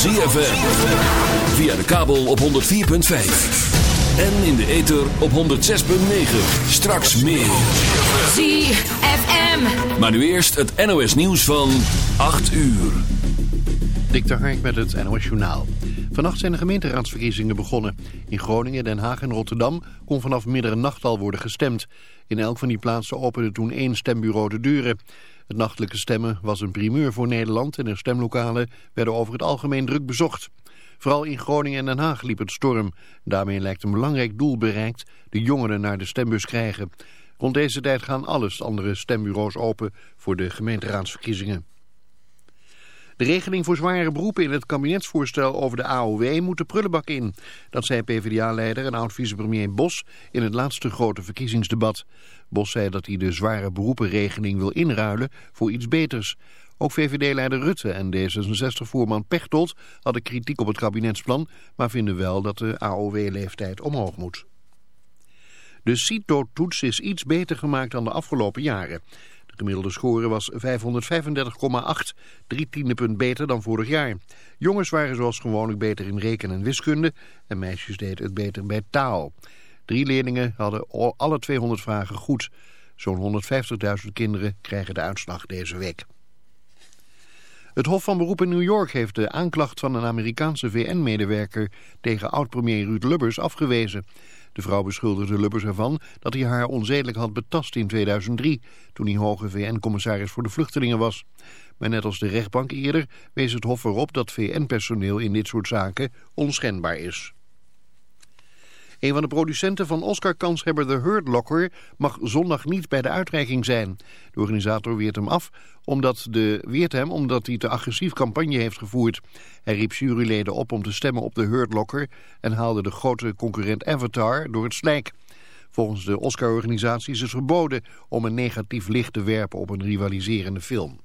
ZFM. Via de kabel op 104.5. En in de ether op 106.9. Straks meer. ZFM. Maar nu eerst het NOS nieuws van 8 uur. Dik de Hark met het NOS Journaal. Vannacht zijn de gemeenteraadsverkiezingen begonnen. In Groningen, Den Haag en Rotterdam kon vanaf middernacht al worden gestemd. In elk van die plaatsen opende toen één stembureau de deuren. Het nachtelijke stemmen was een primeur voor Nederland en de stemlokalen werden over het algemeen druk bezocht. Vooral in Groningen en Den Haag liep het storm. Daarmee lijkt een belangrijk doel bereikt, de jongeren naar de stembus krijgen. Rond deze tijd gaan alles andere stembureaus open voor de gemeenteraadsverkiezingen. De regeling voor zware beroepen in het kabinetsvoorstel over de AOW moet de prullenbak in. Dat zei PvdA-leider en oud-vicepremier Bos in het laatste grote verkiezingsdebat. Bos zei dat hij de zware beroepenregeling wil inruilen voor iets beters. Ook VVD-leider Rutte en D66-voerman Pechtold hadden kritiek op het kabinetsplan, maar vinden wel dat de AOW-leeftijd omhoog moet. De CITO-toets is iets beter gemaakt dan de afgelopen jaren. De gemiddelde score was 535,8, drie tiende punt beter dan vorig jaar. Jongens waren zoals gewoonlijk beter in rekenen en wiskunde en meisjes deden het beter bij taal. Drie leerlingen hadden alle 200 vragen goed. Zo'n 150.000 kinderen krijgen de uitslag deze week. Het Hof van Beroep in New York heeft de aanklacht van een Amerikaanse VN-medewerker tegen oud-premier Ruud Lubbers afgewezen. De vrouw beschuldigde Lubbers ervan dat hij haar onzedelijk had betast in 2003, toen hij hoge VN-commissaris voor de vluchtelingen was. Maar net als de rechtbank eerder wees het Hof erop dat VN-personeel in dit soort zaken onschendbaar is. Een van de producenten van Oscar-kanshebber The Hurt Locker mag zondag niet bij de uitreiking zijn. De organisator weert hem af omdat, de, weert hem omdat hij te agressief campagne heeft gevoerd. Hij riep juryleden op om te stemmen op The Hurt Locker en haalde de grote concurrent Avatar door het slijk. Volgens de Oscar-organisatie is het verboden om een negatief licht te werpen op een rivaliserende film.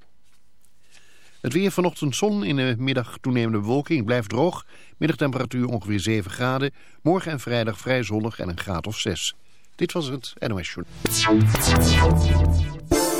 Het weer vanochtend zon, in de middag toenemende bewolking, blijft droog. Middagtemperatuur ongeveer 7 graden. Morgen en vrijdag vrij zonnig en een graad of 6. Dit was het NOS Journal.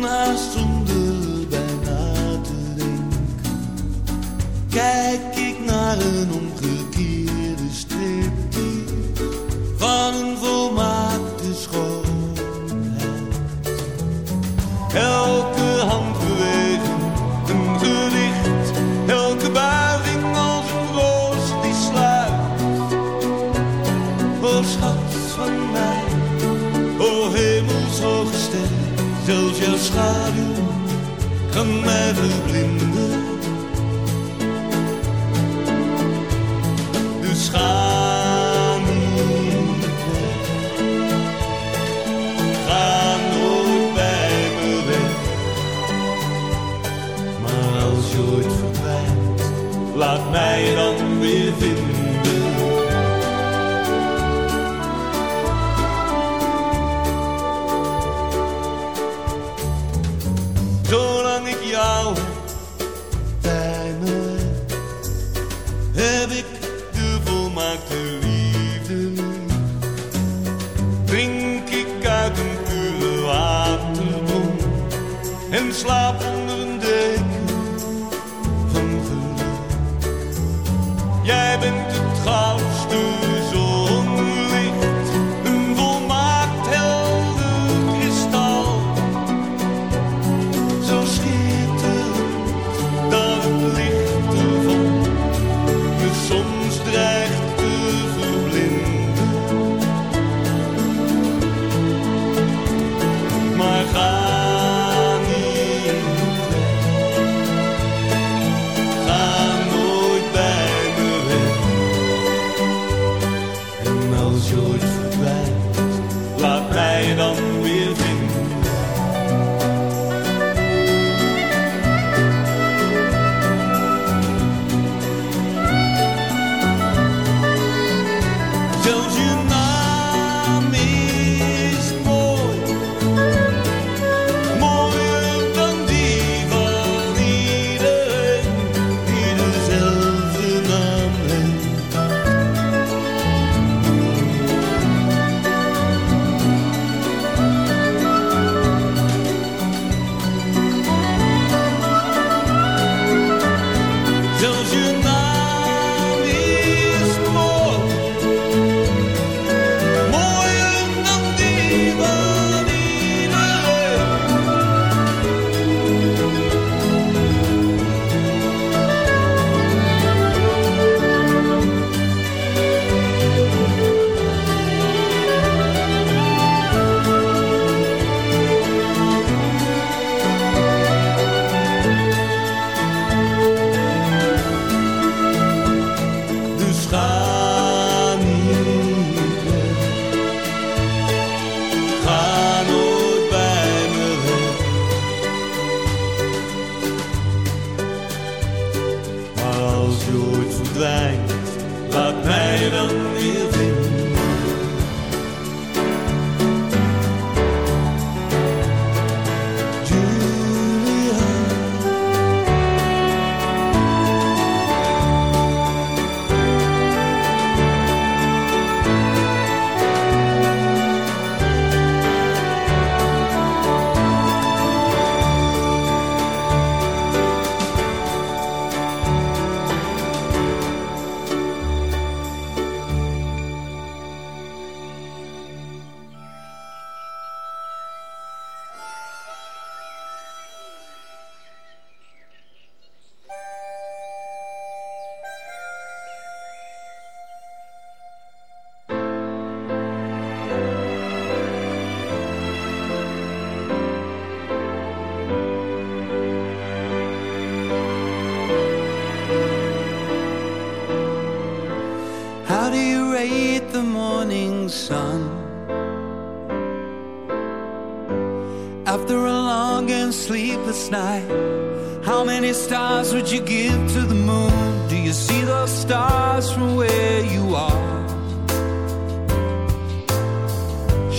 Naast zonder bijna te denken. Kijk ik naar een schaduw kan mij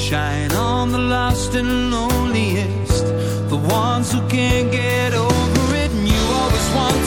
shine on the lost and loneliest, the ones who can't get over it. And you always want.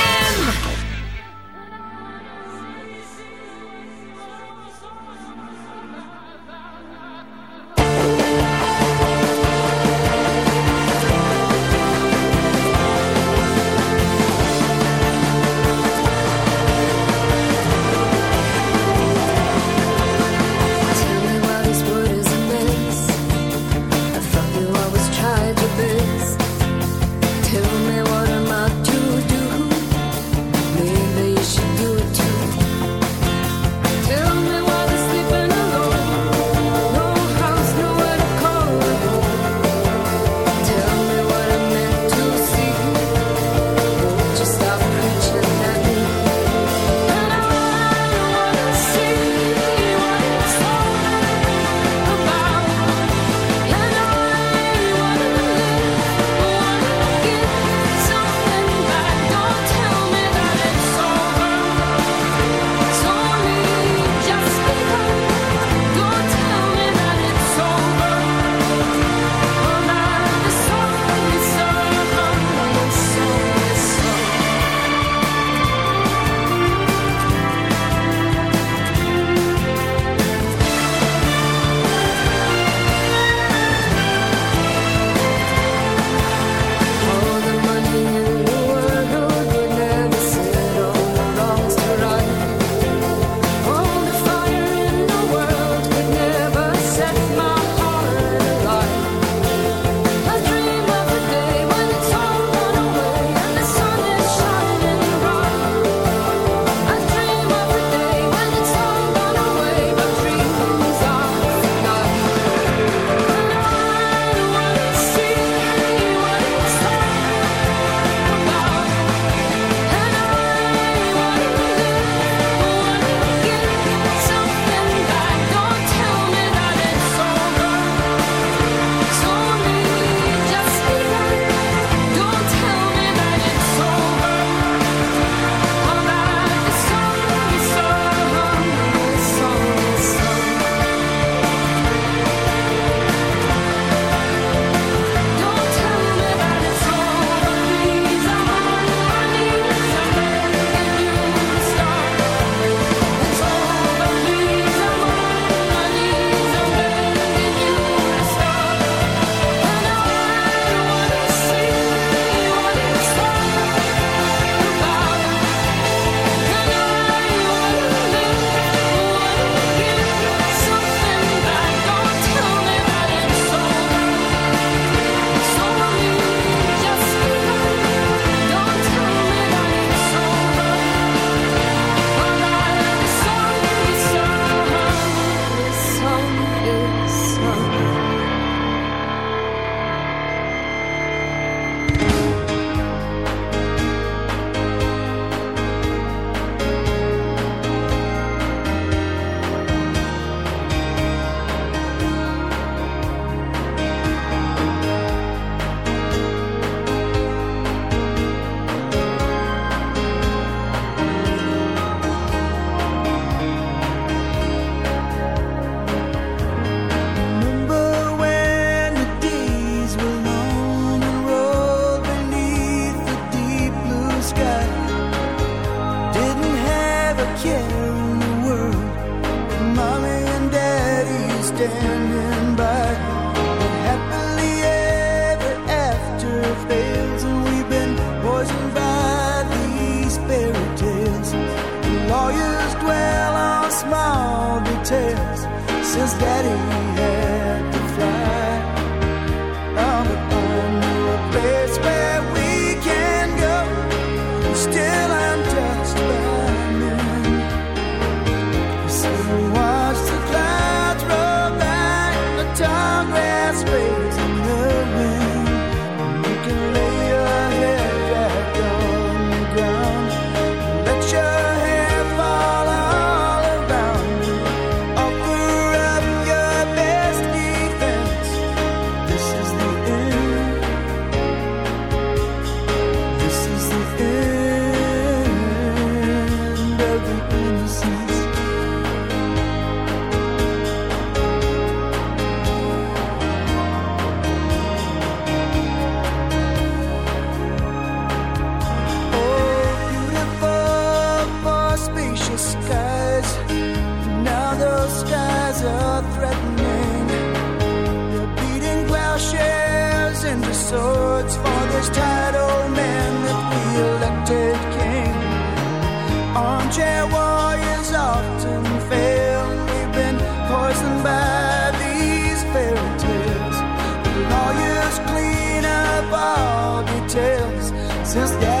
since that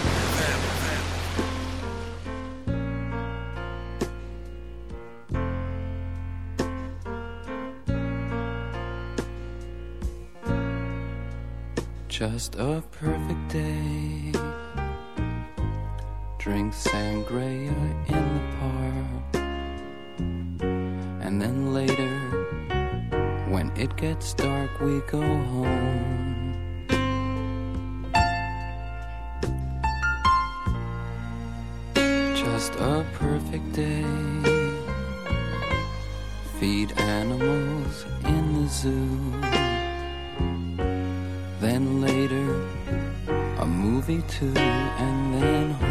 and then